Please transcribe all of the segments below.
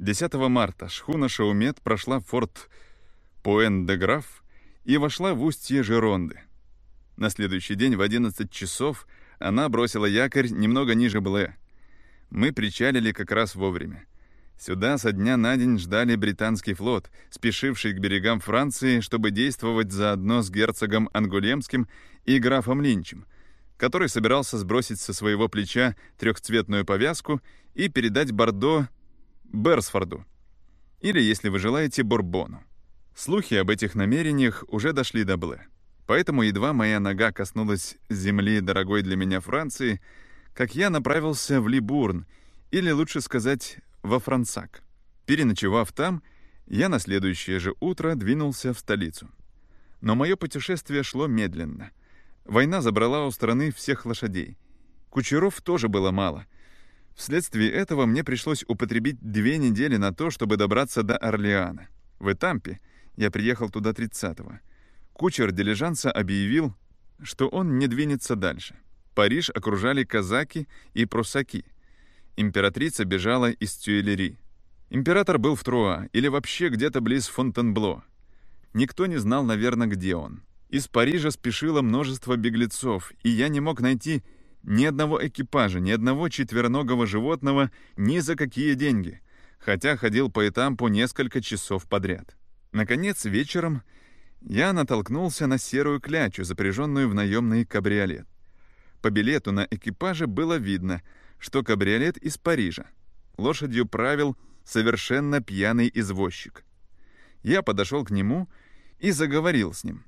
10 марта шхуна «Шаумет» прошла форт Пуэн-де-Граф и вошла в устье Жеронды. На следующий день в 11 часов она бросила якорь немного ниже Бле. Мы причалили как раз вовремя. Сюда со дня на день ждали британский флот, спешивший к берегам Франции, чтобы действовать заодно с герцогом Ангулемским и графом Линчем, который собирался сбросить со своего плеча трехцветную повязку и передать Бордо Берсфорду, или, если вы желаете, Бурбону. Слухи об этих намерениях уже дошли до Бле. Поэтому едва моя нога коснулась земли дорогой для меня Франции, как я направился в Либурн, или лучше сказать, во Франсак. Переночевав там, я на следующее же утро двинулся в столицу. Но мое путешествие шло медленно. Война забрала у страны всех лошадей. Кучеров тоже было мало. Вследствие этого мне пришлось употребить две недели на то, чтобы добраться до Орлеана. В Этампе я приехал туда 30-го. Кучер дилижанса объявил, что он не двинется дальше. Париж окружали казаки и прусаки — Императрица бежала из Тюэлери. Император был в Труа или вообще где-то близ Фонтенбло. Никто не знал, наверное, где он. Из Парижа спешило множество беглецов, и я не мог найти ни одного экипажа, ни одного четвероногого животного ни за какие деньги, хотя ходил по этапу несколько часов подряд. Наконец, вечером я натолкнулся на серую клячу, запряженную в наемный кабриолет. По билету на экипаже было видно — что кабриолет из Парижа. Лошадью правил совершенно пьяный извозчик. Я подошел к нему и заговорил с ним.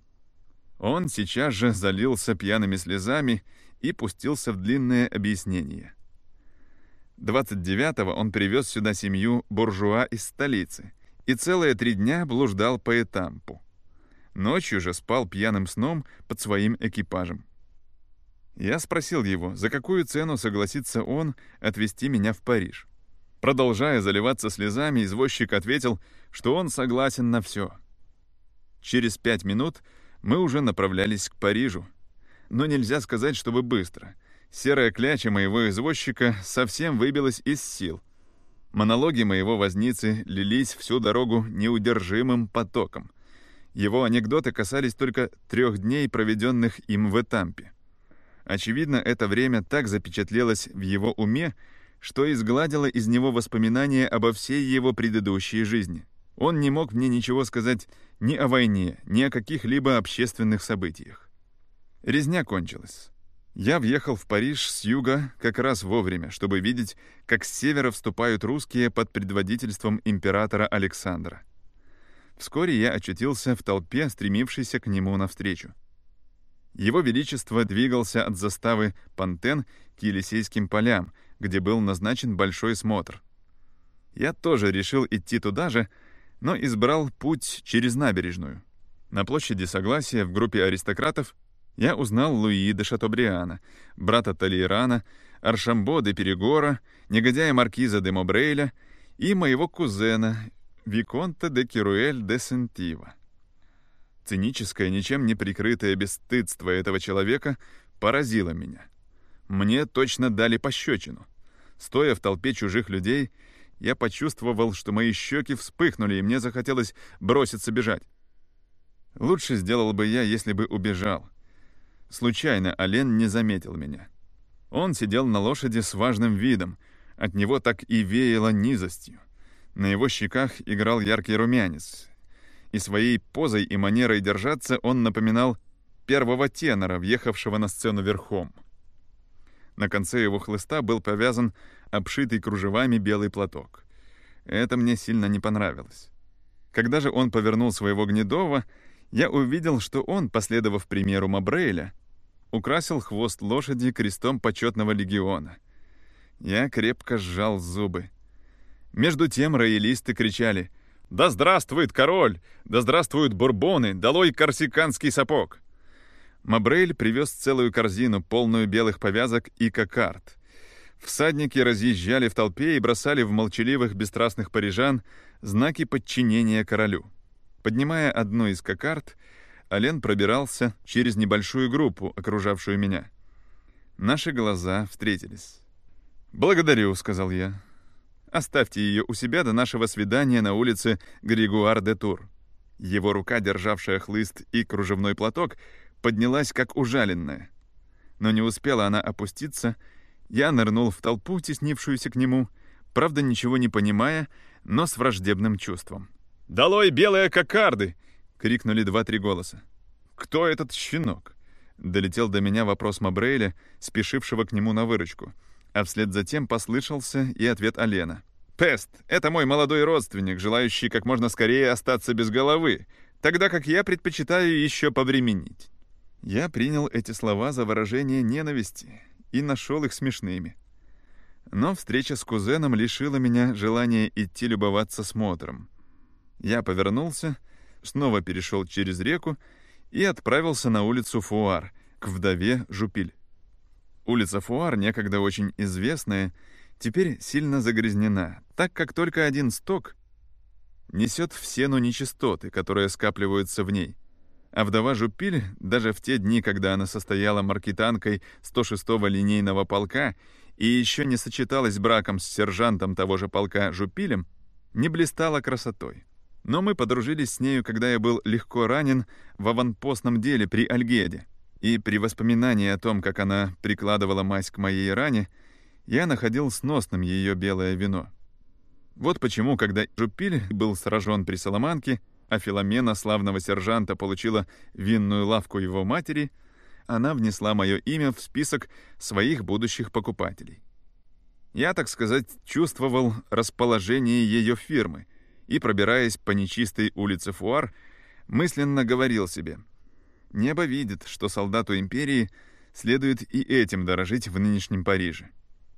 Он сейчас же залился пьяными слезами и пустился в длинное объяснение. 29-го он привез сюда семью буржуа из столицы и целые три дня блуждал по этампу. Ночью же спал пьяным сном под своим экипажем. Я спросил его, за какую цену согласится он отвезти меня в Париж. Продолжая заливаться слезами, извозчик ответил, что он согласен на все. Через пять минут мы уже направлялись к Парижу. Но нельзя сказать, чтобы быстро. Серая кляча моего извозчика совсем выбилась из сил. Монологи моего возницы лились всю дорогу неудержимым потоком. Его анекдоты касались только трех дней, проведенных им в Этампе. Очевидно, это время так запечатлелось в его уме, что изгладило из него воспоминания обо всей его предыдущей жизни. Он не мог мне ничего сказать ни о войне, ни о каких-либо общественных событиях. Резня кончилась. Я въехал в Париж с юга как раз вовремя, чтобы видеть, как с севера вступают русские под предводительством императора Александра. Вскоре я очутился в толпе, стремившейся к нему навстречу. Его Величество двигался от заставы Пантен к Елисейским полям, где был назначен большой смотр. Я тоже решил идти туда же, но избрал путь через набережную. На площади Согласия в группе аристократов я узнал Луи де Шатобриана, брата Толейрана, Аршамбо де Перегора, негодяя маркиза де Мобрейля и моего кузена Виконта де Керуэль де Сентива. Циническое, ничем не прикрытое бесстыдство этого человека поразило меня. Мне точно дали пощечину. Стоя в толпе чужих людей, я почувствовал, что мои щеки вспыхнули, и мне захотелось броситься бежать. Лучше сделал бы я, если бы убежал. Случайно Ален не заметил меня. Он сидел на лошади с важным видом, от него так и веяло низостью. На его щеках играл яркий румянец, и своей позой и манерой держаться он напоминал первого тенора, въехавшего на сцену верхом. На конце его хлыста был повязан обшитый кружевами белый платок. Это мне сильно не понравилось. Когда же он повернул своего Гнедова, я увидел, что он, последовав примеру Мабрейля, украсил хвост лошади крестом почетного легиона. Я крепко сжал зубы. Между тем роялисты кричали — да здравствует король! Да здравствуют бурбоны! Долой корсиканский сапог!» Мабрель привез целую корзину, полную белых повязок и кокард. Всадники разъезжали в толпе и бросали в молчаливых бесстрастных парижан знаки подчинения королю. Поднимая одну из кокард, Ален пробирался через небольшую группу, окружавшую меня. Наши глаза встретились. «Благодарю», — сказал я. Оставьте ее у себя до нашего свидания на улице Григуар-де-Тур». Его рука, державшая хлыст и кружевной платок, поднялась как ужаленная. Но не успела она опуститься, я нырнул в толпу, теснившуюся к нему, правда, ничего не понимая, но с враждебным чувством. «Долой белые кокарды!» — крикнули два-три голоса. «Кто этот щенок?» — долетел до меня вопрос Мабрейля, спешившего к нему на выручку, а вслед за тем послышался и ответ Алена. «Пест — это мой молодой родственник, желающий как можно скорее остаться без головы, тогда как я предпочитаю еще повременить». Я принял эти слова за выражение ненависти и нашел их смешными. Но встреча с кузеном лишила меня желания идти любоваться смотром. Я повернулся, снова перешел через реку и отправился на улицу Фуар, к вдове Жупиль. Улица Фуар, некогда очень известная, теперь сильно загрязнена, так как только один сток несет в сену нечистоты, которые скапливаются в ней. А вдова Жупиль, даже в те дни, когда она состояла маркетанкой 106-го линейного полка и еще не сочеталась браком с сержантом того же полка Жупилем, не блистала красотой. Но мы подружились с нею, когда я был легко ранен в аванпостном деле при Альгеде. И при воспоминании о том, как она прикладывала мазь к моей ране, я находил сносным ее белое вино. Вот почему, когда Жупиль был сражен при Соломанке, а Филомена, славного сержанта, получила винную лавку его матери, она внесла мое имя в список своих будущих покупателей. Я, так сказать, чувствовал расположение ее фирмы и, пробираясь по нечистой улице Фуар, мысленно говорил себе, «Небо видит, что солдату империи следует и этим дорожить в нынешнем Париже.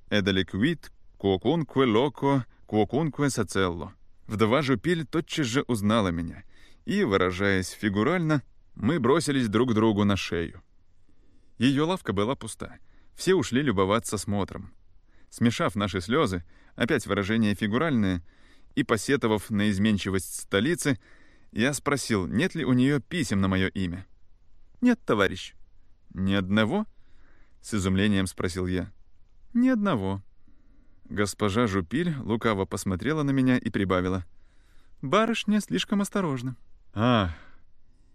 «Эдаликвит, куокункве локо, куокункве сацелло». Вдова Жупиль тотчас же узнала меня, и, выражаясь фигурально, мы бросились друг другу на шею. Ее лавка была пуста, все ушли любоваться смотром. Смешав наши слезы, опять выражение фигуральное, и посетовав на изменчивость столицы, я спросил, нет ли у нее писем на мое имя. «Нет, товарищ». «Ни одного?» — с изумлением спросил я. «Ни одного», Госпожа Жупиль лукаво посмотрела на меня и прибавила. «Барышня слишком осторожна». «Ах!»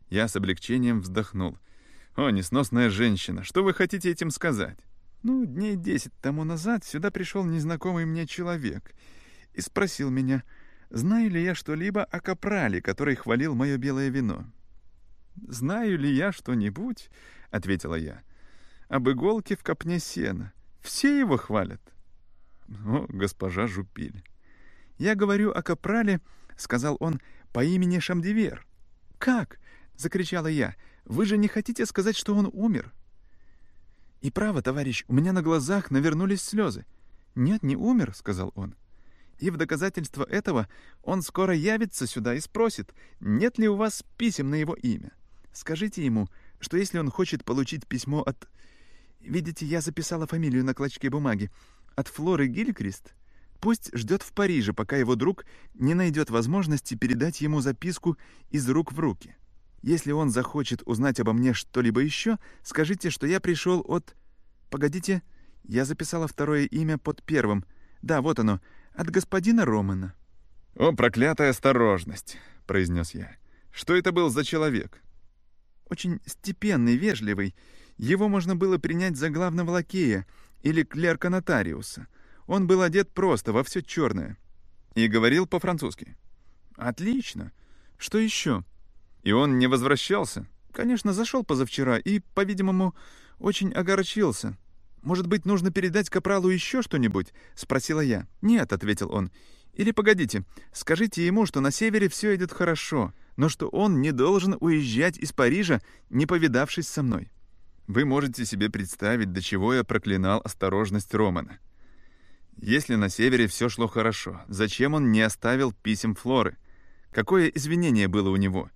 Я с облегчением вздохнул. «О, несносная женщина, что вы хотите этим сказать?» «Ну, дней десять тому назад сюда пришел незнакомый мне человек и спросил меня, знаю ли я что-либо о капрале, который хвалил мое белое вино». «Знаю ли я что-нибудь?» — ответила я. «Об иголке в копне сена. Все его хвалят». «О, госпожа Жупиль!» «Я говорю о капрале», — сказал он, — «по имени Шамдивер». «Как?» — закричала я. «Вы же не хотите сказать, что он умер?» «И право, товарищ, у меня на глазах навернулись слезы». «Нет, не умер», — сказал он. «И в доказательство этого он скоро явится сюда и спросит, нет ли у вас писем на его имя. Скажите ему, что если он хочет получить письмо от... Видите, я записала фамилию на клочке бумаги от Флоры Гилькрист, пусть ждет в Париже, пока его друг не найдет возможности передать ему записку из рук в руки. Если он захочет узнать обо мне что-либо еще, скажите, что я пришел от... Погодите, я записала второе имя под первым. Да, вот оно, от господина Романа. «О, проклятая осторожность!» — произнес я. «Что это был за человек?» «Очень степенный, вежливый. Его можно было принять за главного лакея, или клерка нотариуса. Он был одет просто, во все черное. И говорил по-французски. Отлично. Что еще? И он не возвращался? Конечно, зашел позавчера и, по-видимому, очень огорчился. «Может быть, нужно передать Капралу еще что-нибудь?» — спросила я. «Нет», — ответил он. «Или погодите, скажите ему, что на севере все идет хорошо, но что он не должен уезжать из Парижа, не повидавшись со мной». Вы можете себе представить, до чего я проклинал осторожность Романа. Если на севере все шло хорошо, зачем он не оставил писем Флоры? Какое извинение было у него?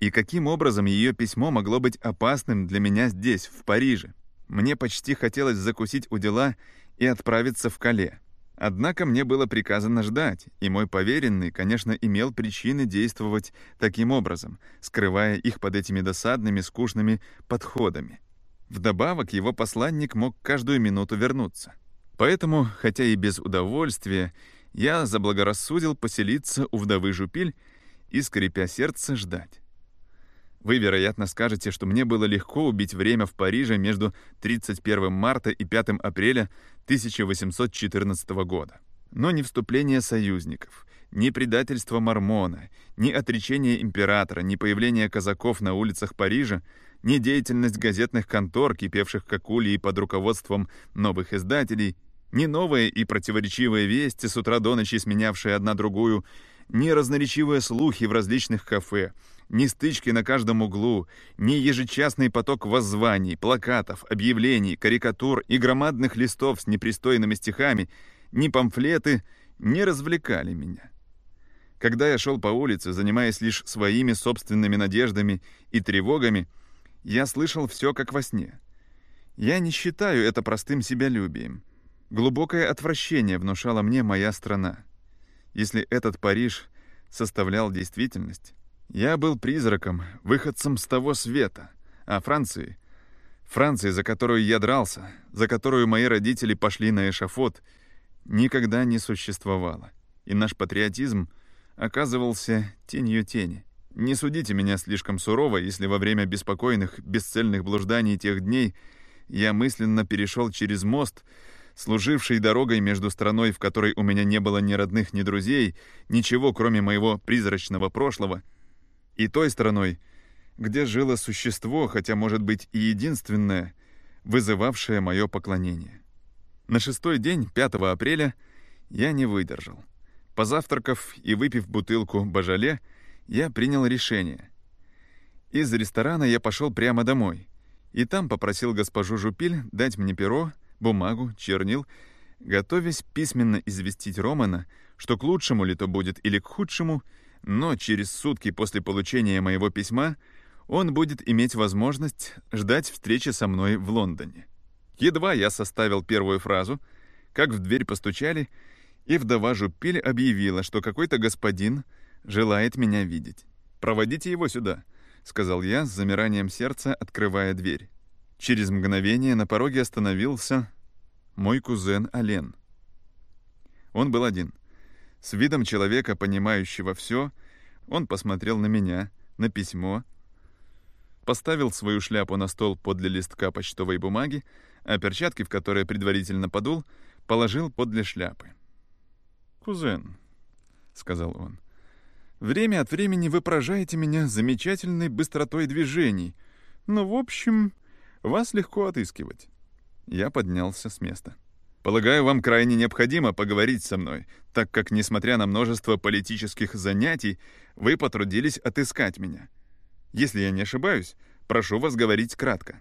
И каким образом ее письмо могло быть опасным для меня здесь, в Париже? Мне почти хотелось закусить у дела и отправиться в Кале. Однако мне было приказано ждать, и мой поверенный, конечно, имел причины действовать таким образом, скрывая их под этими досадными, скучными подходами. Вдобавок, его посланник мог каждую минуту вернуться. Поэтому, хотя и без удовольствия, я заблагорассудил поселиться у вдовы Жупиль и, скрипя сердце, ждать. Вы, вероятно, скажете, что мне было легко убить время в Париже между 31 марта и 5 апреля 1814 года. Но ни вступление союзников, ни предательство Мормона, ни отречение императора, ни появление казаков на улицах Парижа, ни деятельность газетных контор, кипевших как ульи под руководством новых издателей, ни новые и противоречивые вести, с утра до ночи сменявшие одна другую, ни разноречивые слухи в различных кафе, ни стычки на каждом углу, ни ежечасный поток воззваний, плакатов, объявлений, карикатур и громадных листов с непристойными стихами, ни памфлеты не развлекали меня. Когда я шел по улице, занимаясь лишь своими собственными надеждами и тревогами, я слышал все как во сне. Я не считаю это простым себялюбием. Глубокое отвращение внушала мне моя страна. Если этот Париж составлял действительность, я был призраком, выходцем с того света, а Франции, Франции, за которую я дрался, за которую мои родители пошли на эшафот, никогда не существовало, и наш патриотизм оказывался тенью тени. Не судите меня слишком сурово, если во время беспокойных, бесцельных блужданий тех дней я мысленно перешел через мост, служивший дорогой между страной, в которой у меня не было ни родных, ни друзей, ничего, кроме моего призрачного прошлого, и той страной, где жило существо, хотя, может быть, и единственное, вызывавшее мое поклонение. На шестой день, 5 апреля, я не выдержал. Позавтракав и выпив бутылку бажале, я принял решение. Из ресторана я пошел прямо домой, и там попросил госпожу Жупиль дать мне перо, бумагу, чернил, готовясь письменно известить Романа, что к лучшему ли то будет или к худшему, но через сутки после получения моего письма он будет иметь возможность ждать встречи со мной в Лондоне. Едва я составил первую фразу, как в дверь постучали, и вдова Жупиль объявила, что какой-то господин желает меня видеть. «Проводите его сюда», — сказал я с замиранием сердца, открывая дверь. Через мгновение на пороге остановился мой кузен Ален. Он был один. С видом человека, понимающего все, он посмотрел на меня, на письмо, поставил свою шляпу на стол подле листка почтовой бумаги, а перчатки, в которые предварительно подул, положил подле шляпы. «Кузен», — сказал он, — «время от времени вы поражаете меня замечательной быстротой движений, но, в общем, вас легко отыскивать». Я поднялся с места. «Полагаю, вам крайне необходимо поговорить со мной, так как, несмотря на множество политических занятий, вы потрудились отыскать меня. Если я не ошибаюсь, прошу вас говорить кратко».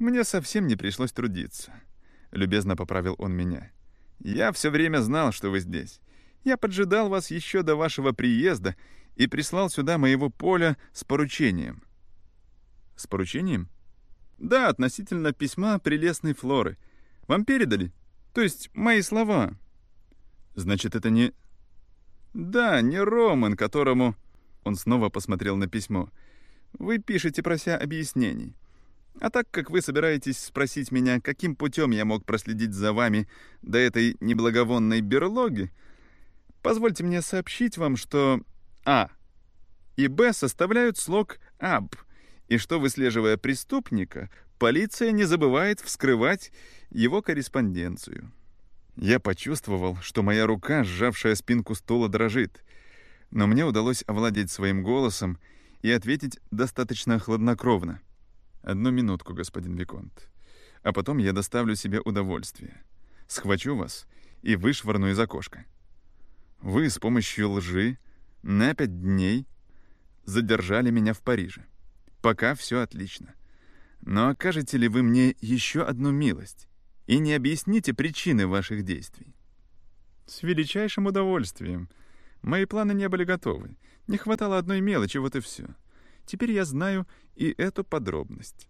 «Мне совсем не пришлось трудиться», — любезно поправил он меня. «Я все время знал, что вы здесь. Я поджидал вас еще до вашего приезда и прислал сюда моего поля с поручением». «С поручением?» Да, относительно письма прелестной Флоры. Вам передали? То есть мои слова. Значит, это не... Да, не Роман, которому... Он снова посмотрел на письмо. Вы пишете, прося объяснений. А так как вы собираетесь спросить меня, каким путем я мог проследить за вами до этой неблаговонной берлоги, позвольте мне сообщить вам, что А и Б составляют слог «аб», и что, выслеживая преступника, полиция не забывает вскрывать его корреспонденцию. Я почувствовал, что моя рука, сжавшая спинку стула, дрожит, но мне удалось овладеть своим голосом и ответить достаточно хладнокровно. «Одну минутку, господин Виконт, а потом я доставлю себе удовольствие. Схвачу вас и вышвырну из окошка. Вы с помощью лжи на пять дней задержали меня в Париже. Пока все отлично. Но окажете ли вы мне еще одну милость и не объясните причины ваших действий? С величайшим удовольствием. Мои планы не были готовы. Не хватало одной мелочи, вот и все. Теперь я знаю и эту подробность.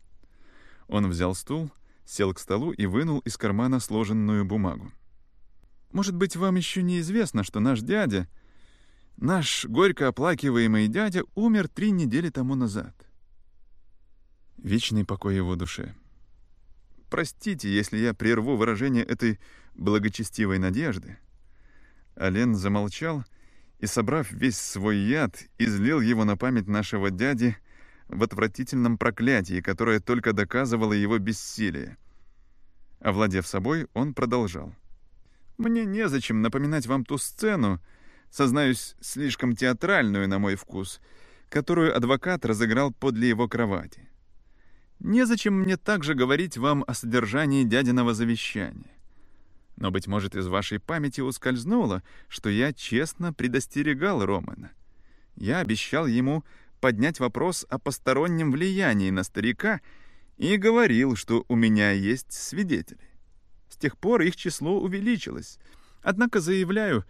Он взял стул, сел к столу и вынул из кармана сложенную бумагу. Может быть, вам еще неизвестно, что наш дядя, наш горько оплакиваемый дядя, умер три недели тому назад. Вечный покой его душе. Простите, если я прерву выражение этой благочестивой надежды. Ален замолчал и, собрав весь свой яд, излил его на память нашего дяди в отвратительном проклятии, которое только доказывало его бессилие. Овладев собой, он продолжал. «Мне незачем напоминать вам ту сцену, сознаюсь, слишком театральную на мой вкус, которую адвокат разыграл подле его кровати. Незачем мне также говорить вам о содержании дядиного завещания. Но, быть может, из вашей памяти ускользнуло, что я честно предостерегал Романа. Я обещал ему поднять вопрос о постороннем влиянии на старика и говорил, что у меня есть свидетели. С тех пор их число увеличилось. Однако заявляю,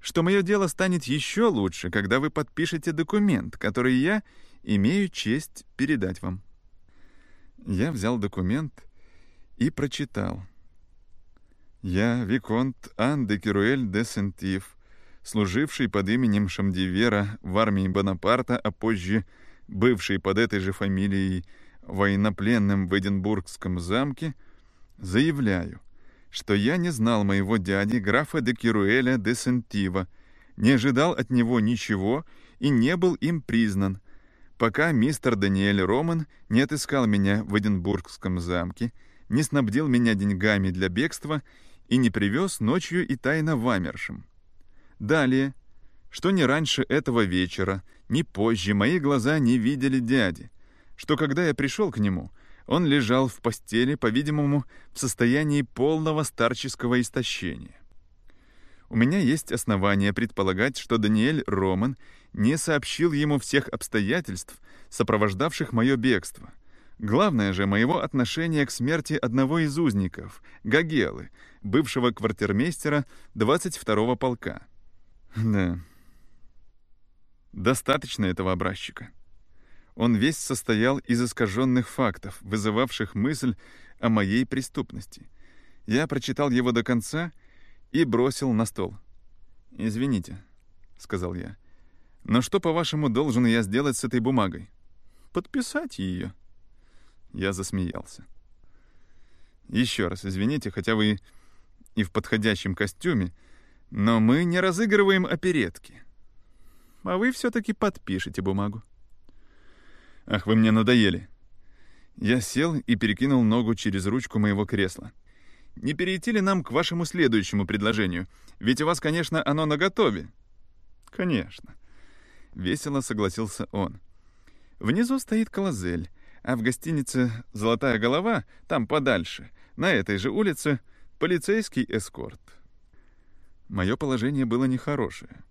что мое дело станет еще лучше, когда вы подпишете документ, который я имею честь передать вам. Я взял документ и прочитал. Я Виконт Ан де Керуэль де Сентив, служивший под именем Шамдивера в армии Бонапарта, а позже бывший под этой же фамилией военнопленным в Эдинбургском замке, заявляю, что я не знал моего дяди, графа де Керуэля де Сентива, не ожидал от него ничего и не был им признан, пока мистер Даниэль Роман не отыскал меня в Эдинбургском замке, не снабдил меня деньгами для бегства и не привез ночью и тайно в Амершем. Далее, что ни раньше этого вечера, ни позже мои глаза не видели дяди, что когда я пришел к нему, он лежал в постели, по-видимому, в состоянии полного старческого истощения. У меня есть основания предполагать, что Даниэль Роман не сообщил ему всех обстоятельств, сопровождавших мое бегство. Главное же моего отношения к смерти одного из узников, Гагелы, бывшего квартирмейстера 22-го полка. Да. Достаточно этого образчика. Он весь состоял из искаженных фактов, вызывавших мысль о моей преступности. Я прочитал его до конца и бросил на стол. «Извините», — сказал я. «Но что, по-вашему, должен я сделать с этой бумагой?» «Подписать ее». Я засмеялся. «Еще раз извините, хотя вы и в подходящем костюме, но мы не разыгрываем оперетки. А вы все-таки подпишете бумагу». «Ах, вы мне надоели». Я сел и перекинул ногу через ручку моего кресла. Не перейти ли нам к вашему следующему предложению? Ведь у вас, конечно, оно наготове». «Конечно», — весело согласился он. «Внизу стоит колозель, а в гостинице «Золотая голова», там подальше, на этой же улице, полицейский эскорт». Мое положение было нехорошее.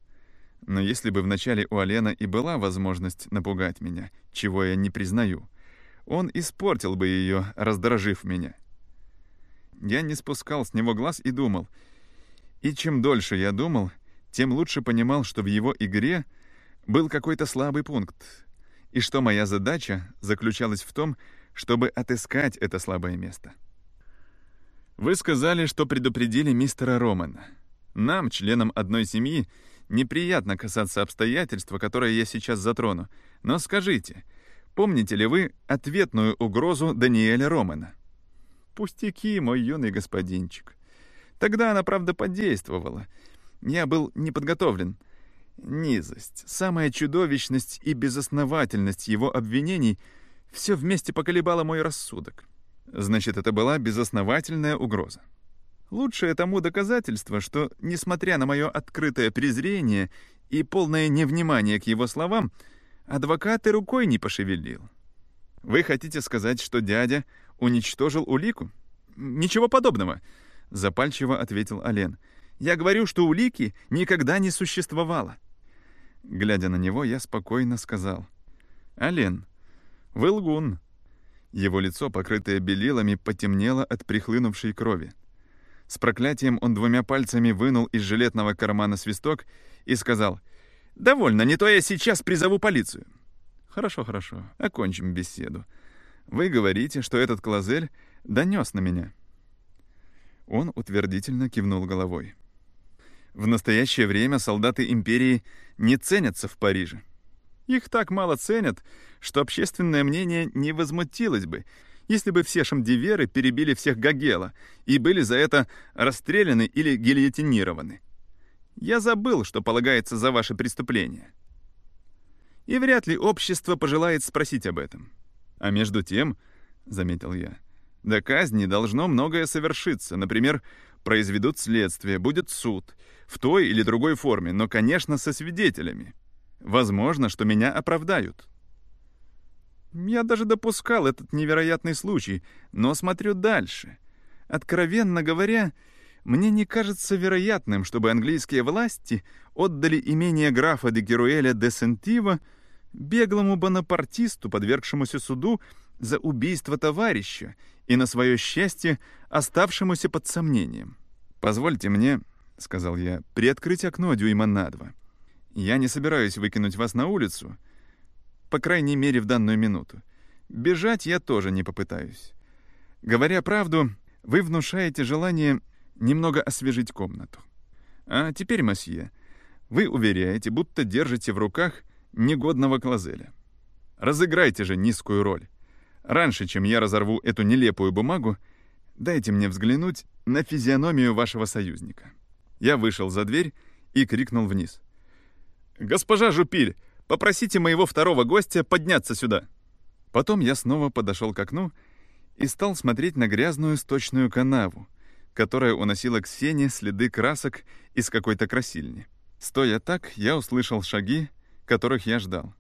Но если бы вначале у Алена и была возможность напугать меня, чего я не признаю, он испортил бы ее, раздражив меня. Я не спускал с него глаз и думал. И чем дольше я думал, тем лучше понимал, что в его игре был какой-то слабый пункт, и что моя задача заключалась в том, чтобы отыскать это слабое место. Вы сказали, что предупредили мистера Романа. Нам, членам одной семьи, неприятно касаться обстоятельства, которые я сейчас затрону. Но скажите, помните ли вы ответную угрозу Даниэля Романа? Пустяки, мой юный господинчик. Тогда она, правда, подействовала. Я был не подготовлен. Низость, самая чудовищность и безосновательность его обвинений — все вместе поколебало мой рассудок. Значит, это была безосновательная угроза. Лучшее тому доказательство, что, несмотря на мое открытое презрение и полное невнимание к его словам, адвокат и рукой не пошевелил. Вы хотите сказать, что дядя уничтожил улику? Ничего подобного, запальчиво ответил Ален. Я говорю, что улики никогда не существовало. Глядя на него, я спокойно сказал. Ален, вы лгун. Его лицо, покрытое белилами, потемнело от прихлынувшей крови. С проклятием он двумя пальцами вынул из жилетного кармана свисток и сказал, «Довольно, не то я сейчас призову полицию». «Хорошо, хорошо, окончим беседу. Вы говорите, что этот Клазель донес на меня». Он утвердительно кивнул головой. В настоящее время солдаты империи не ценятся в Париже. Их так мало ценят, что общественное мнение не возмутилось бы, если бы все шамдиверы перебили всех Гагела и были за это расстреляны или гильотинированы. Я забыл, что полагается за ваши преступления. И вряд ли общество пожелает спросить об этом. А между тем, — заметил я, — до казни должно многое совершиться. Например, произведут следствие, будет суд, в той или другой форме, но, конечно, со свидетелями. Возможно, что меня оправдают. Я даже допускал этот невероятный случай, но смотрю дальше. Откровенно говоря, мне не кажется вероятным, чтобы английские власти отдали имение графа де Геруэля де Сентива беглому бонапартисту, подвергшемуся суду за убийство товарища и, на свое счастье, оставшемуся под сомнением. «Позвольте мне», — сказал я, — «приоткрыть окно дюйма на два. Я не собираюсь выкинуть вас на улицу, по крайней мере, в данную минуту. Бежать я тоже не попытаюсь. Говоря правду, вы внушаете желание немного освежить комнату. А теперь, мосье, вы уверяете, будто держите в руках негодного клозеля. Разыграйте же низкую роль. Раньше, чем я разорву эту нелепую бумагу, дайте мне взглянуть на физиономию вашего союзника. Я вышел за дверь и крикнул вниз. «Госпожа Жупиль, попросите моего второго гостя подняться сюда!» Потом я снова подошел к окну и стал смотреть на грязную сточную канаву, которая уносила к сене следы красок из какой-то красильни. Стоя так, я услышал шаги, которых я ждал.